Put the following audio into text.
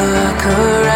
look around